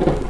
you.